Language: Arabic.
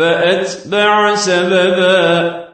فأتبع سببا.